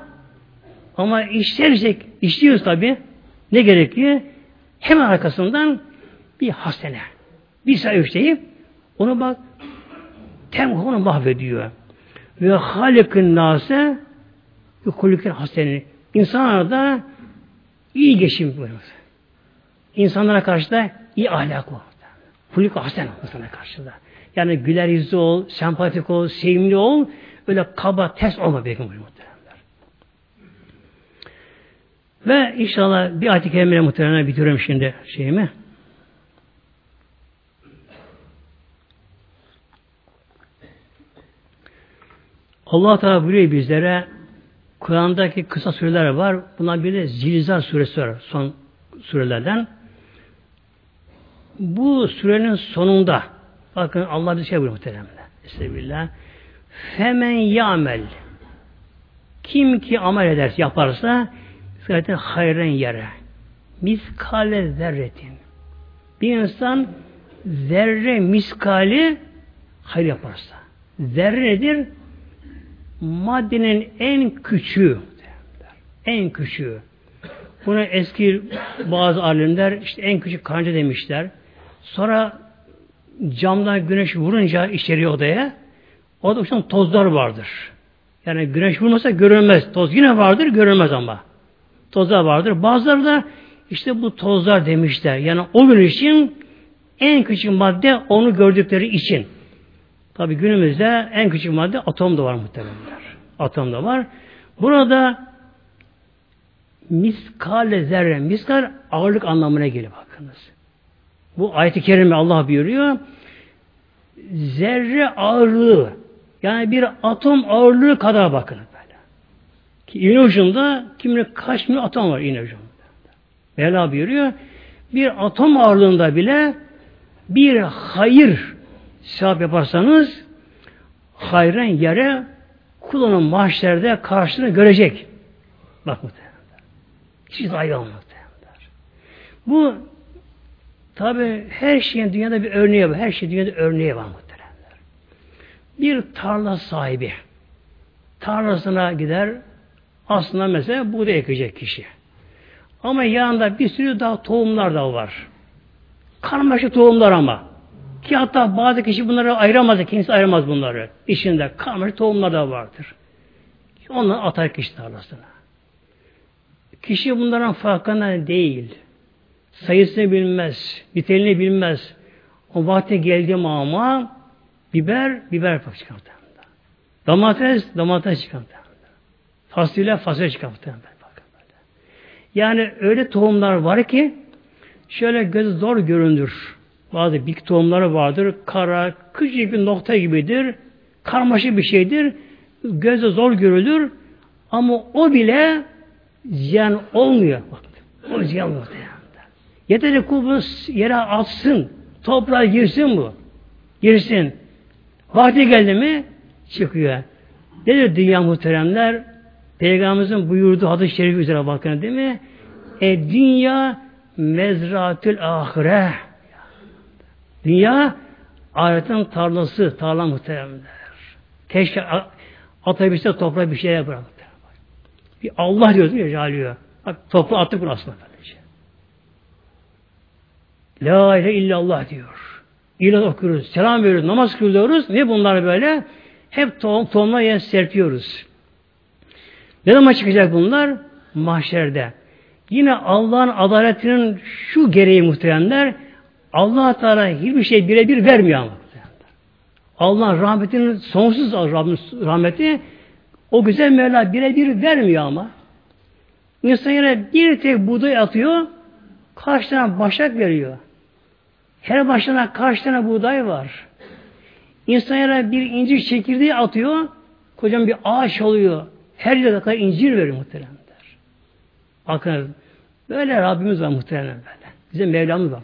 ama işlersek işliyoruz tabi. Ne gerekiyor? Hemen arkasından bir hastane. Bir sayı işleyip onu bak temhunu mahvediyor. Ve halikın nase kulüken hastane. İnsanlar da İyi geçim buyurunuz. İnsanlara karşı da iyi ahlak ol. Hulik hasen insana karşı da. Yani güler yüzlü ol, sempatik ol, sevimli ol. Öyle kaba, ters olma peygamber muhteremler. Ve inşallah bir ayet-i kerimle muhteremler bitiriyorum şimdi şeyimi. Allah Teala buyuruyor bizlere Kur'an'daki kısa sureler var. Bunlar bir de Zilzal suresi var. Son surelerden. Bu surenin sonunda bakın Allah bir şey buyuruyor muhtemelen. Estağfirullah. Femen yamel kim ki amel ederse yaparsa zaten hayren yere miskale zerretin bir insan zerre miskali hayır yaparsa zerre nedir? Maddenin en küçüğü en küçüğü buna eski bazı alimler işte en küçük kanca demişler. Sonra camdan güneş vurunca içeri odaya o da uçan tozlar vardır. Yani güneş vurmasa görünmez. Toz yine vardır, görünmez ama. Tozlar vardır. Bazıları da işte bu tozlar demişler. Yani o gün için en küçük madde onu gördükleri için. Tabi günümüzde en küçük madde atom da var muhtemelen. Atom da var. Burada miskale zerre. Miskal ağırlık anlamına geliyor bakınız. Bu ayet-i kerime Allah buyuruyor. Zerre ağırlığı yani bir atom ağırlığı kadar bakın böyle. Ki iğne ucunda kimine kaç milyon atom var iğne ucunda. Mevla buyuruyor. Bir atom ağırlığında bile bir hayır sevap yaparsanız hayren yere kulunun mahşerde karşılığını görecek. Bak muhtemelen. Hiç dahi olmaz. Bu tabi her şeyin dünyada bir örneği var. Her şey dünyada örneği var muhteremler. Bir tarla sahibi tarlasına gider aslında mesela buğday ekecek kişi. Ama yanında bir sürü daha tohumlar da var. Karmaşık tohumlar ama. Ki hatta bazı kişi bunları ayıramaz. Kimse ayıramaz bunları. İçinde karmaşık tohumlar da vardır. Onları atar kişi tarlasına. Kişi bunların farkında değil. Sayısını bilmez. Niteliğini bilmez. O vakti geldi ama biber, biber çıkarttı. Domates, domates çıkarttı. Fasulye, fasulye çıkarttı. Yani öyle tohumlar var ki şöyle göz zor göründür. Bazı bik tohumları vardır. Kara, küçük bir nokta gibidir. Karmaşık bir şeydir. Gözle zor görülür. Ama o bile ziyan olmuyor. Bak, o ziyan olmuyor. Yeter ki kul yere atsın. Toprağa girsin bu. Girsin. Vakti geldi mi çıkıyor. Nedir dünya muhteremler? Peygamberimizin buyurduğu hadis-i şerif üzere bakın değil mi? E dünya mezratül ahire. Dünya ahiretin tarlası, tarla muhteremler. Keşke atabilse toprağa bir şeyler bırak. Bir Allah diyoruz ya Caliyor. Bak toprağa attık bunu aslında. Böylece. La ilahe illallah diyor. İlah okuyoruz, selam veriyoruz, namaz kılıyoruz. Ne bunlar böyle? Hep tohum, tohumlar yer serpiyoruz. Ne zaman çıkacak bunlar? Mahşerde. Yine Allah'ın adaletinin şu gereği muhteremler Allah Teala hiçbir şey birebir vermiyor ama. Allah rahmetinin sonsuz rahmeti o güzel Mevla birebir vermiyor ama. İnsan yine bir tek buğday atıyor, kaç tane başak veriyor. Her başına kaç buğday var. İnsan yine bir incir çekirdeği atıyor, kocaman bir ağaç oluyor. Her yerde kadar incir veriyor muhteremler. Bakın böyle Rabbimiz var muhteremler böyle. Bize Mevlamız var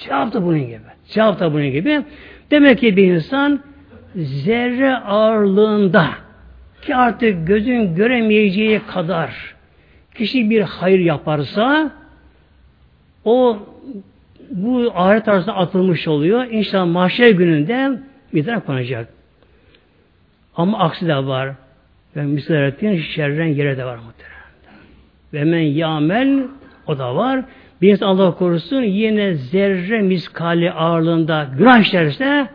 Sevap da bunun gibi. Sevap da bunun gibi. Demek ki bir insan zerre ağırlığında ki artık gözün göremeyeceği kadar kişi bir hayır yaparsa o bu ahiret arasında atılmış oluyor. İnşallah mahşer gününde mizan konacak. Ama aksi de var. Ve misal şerren yere de var muhtemelen. Ve men yamel o da var. Bir insan Allah korusun yine zerre miskali ağırlığında günah işlerse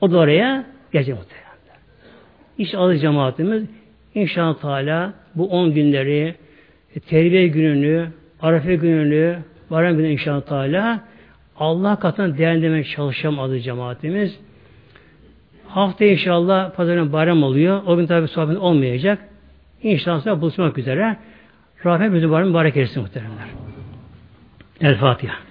o da oraya gelecek muhtemelen. Aziz cemaatimiz inşallah Teala bu on günleri terbiye gününü, Arefe gününü, Bayram günü inşallah Teala Allah katına değerlendirmeye çalışalım adı cemaatimiz. Hafta inşallah pazarın bayram oluyor. O gün tabi sohbet olmayacak. İnşallah buluşmak üzere. Bizi bayram mübarek etsin muhteremler. El Fatiha.